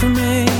for me.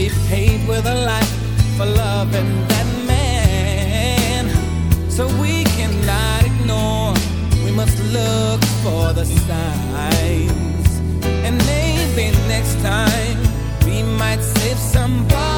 be paid with a life for loving that man. So we cannot ignore, we must look for the signs. And maybe next time we might save somebody.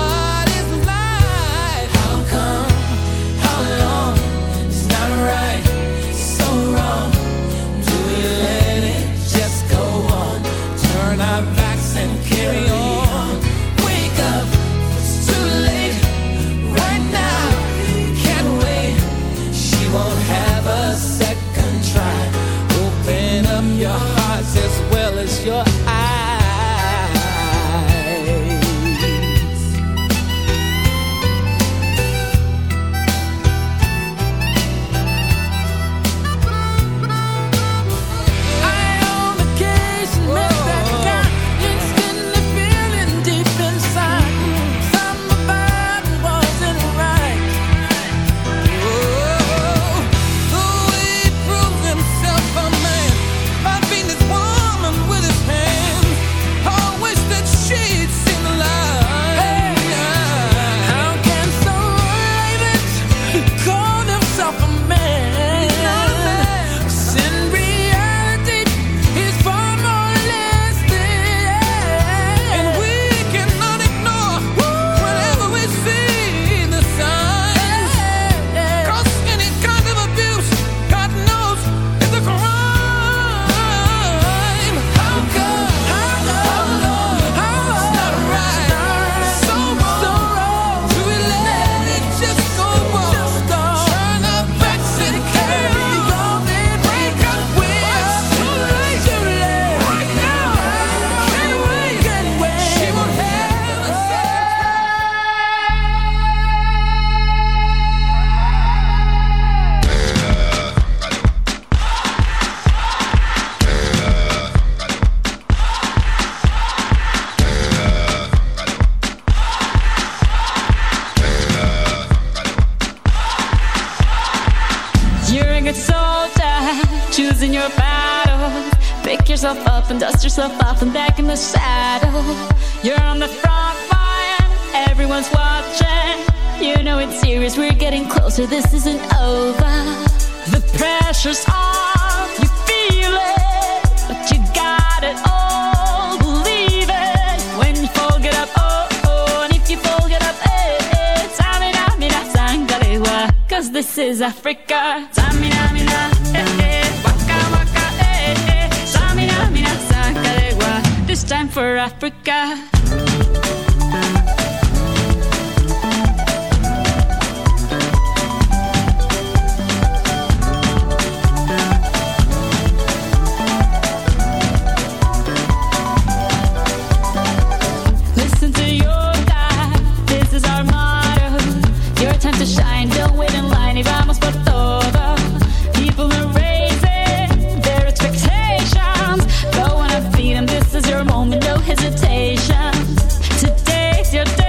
to shine. Don't wait in line y vamos por todo. People are raising their expectations. Go on and feed them. This is your moment, no hesitation. Today's your day.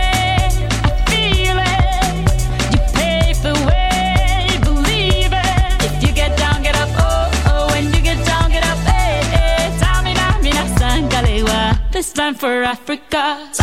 This time for Africa.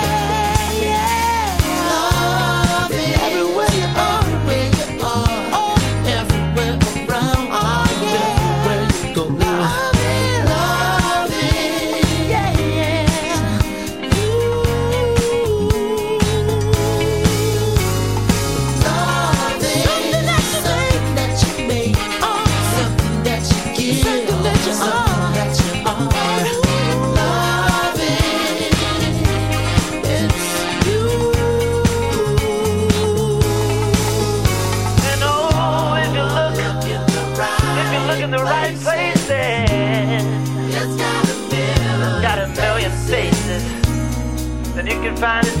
Find the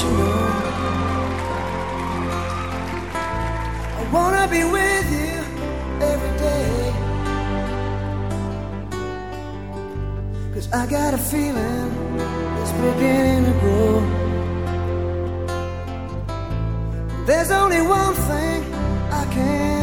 I wanna be with you every day. Cause I got a feeling it's beginning to grow. There's only one thing I can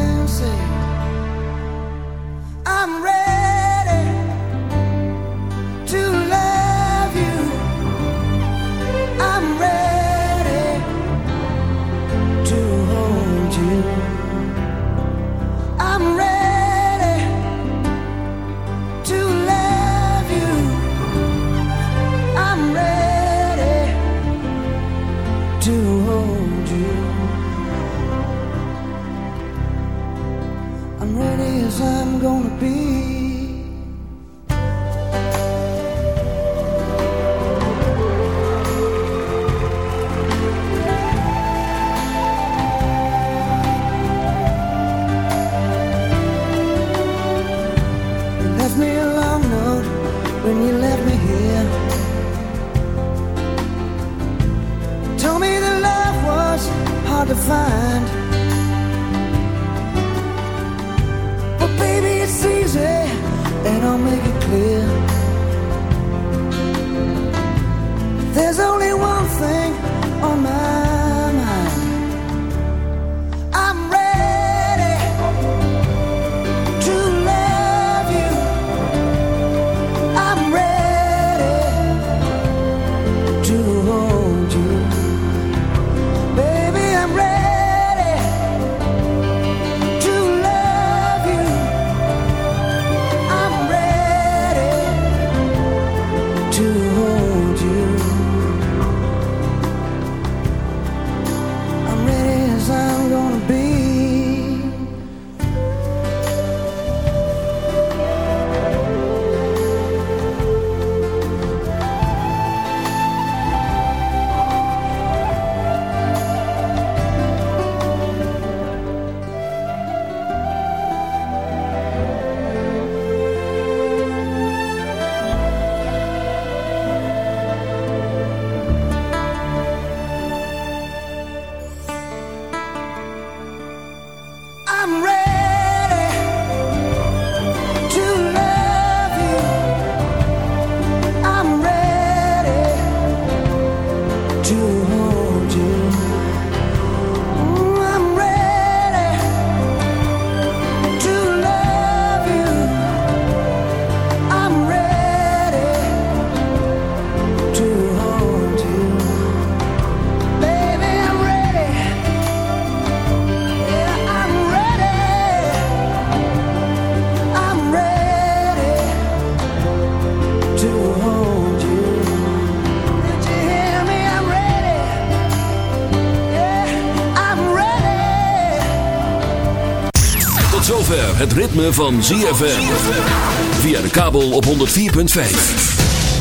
ritme van ZFM. Via de kabel op 104.5.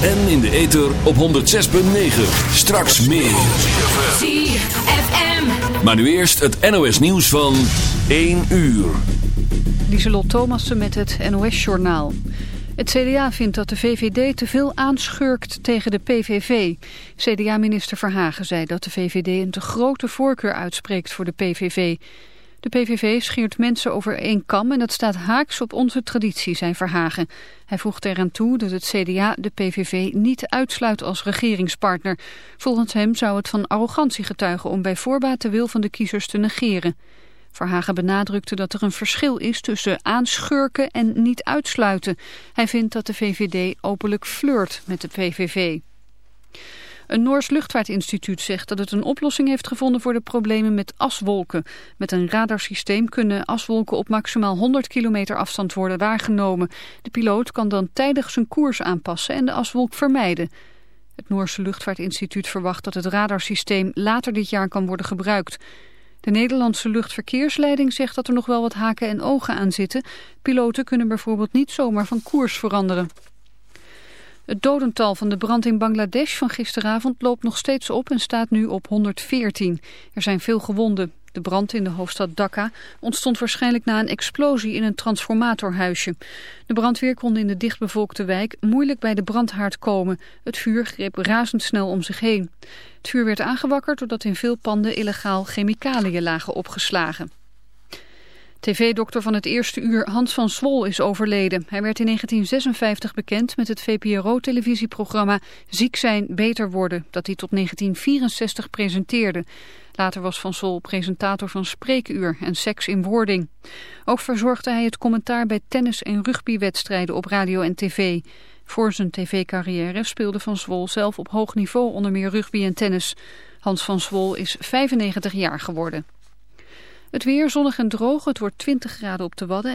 En in de ether op 106.9. Straks meer. ZFM. Maar nu eerst het NOS nieuws van 1 uur. Lieselot Thomassen met het NOS-journaal. Het CDA vindt dat de VVD te veel aanschurkt tegen de PVV. CDA-minister Verhagen zei dat de VVD een te grote voorkeur uitspreekt voor de PVV. De PVV scheert mensen over één kam en dat staat haaks op onze traditie, zei Verhagen. Hij voegde eraan toe dat het CDA de PVV niet uitsluit als regeringspartner. Volgens hem zou het van arrogantie getuigen om bij voorbaat de wil van de kiezers te negeren. Verhagen benadrukte dat er een verschil is tussen aanschurken en niet uitsluiten. Hij vindt dat de VVD openlijk flirt met de PVV. Een Noors luchtvaartinstituut zegt dat het een oplossing heeft gevonden voor de problemen met aswolken. Met een radarsysteem kunnen aswolken op maximaal 100 kilometer afstand worden waargenomen. De piloot kan dan tijdig zijn koers aanpassen en de aswolk vermijden. Het Noorse luchtvaartinstituut verwacht dat het radarsysteem later dit jaar kan worden gebruikt. De Nederlandse luchtverkeersleiding zegt dat er nog wel wat haken en ogen aan zitten. Piloten kunnen bijvoorbeeld niet zomaar van koers veranderen. Het dodental van de brand in Bangladesh van gisteravond loopt nog steeds op en staat nu op 114. Er zijn veel gewonden. De brand in de hoofdstad Dhaka ontstond waarschijnlijk na een explosie in een transformatorhuisje. De brandweer kon in de dichtbevolkte wijk moeilijk bij de brandhaard komen. Het vuur greep razendsnel om zich heen. Het vuur werd aangewakkerd doordat in veel panden illegaal chemicaliën lagen opgeslagen. TV-dokter van het eerste uur Hans van Swol is overleden. Hij werd in 1956 bekend met het VPRO-televisieprogramma Ziek zijn, beter worden, dat hij tot 1964 presenteerde. Later was Van Swol presentator van Spreekuur en Seks in Wording. Ook verzorgde hij het commentaar bij tennis- en rugbywedstrijden op radio en tv. Voor zijn tv-carrière speelde Van Swol zelf op hoog niveau onder meer rugby en tennis. Hans van Swol is 95 jaar geworden. Het weer zonnig en droog, het wordt 20 graden op de Wadden.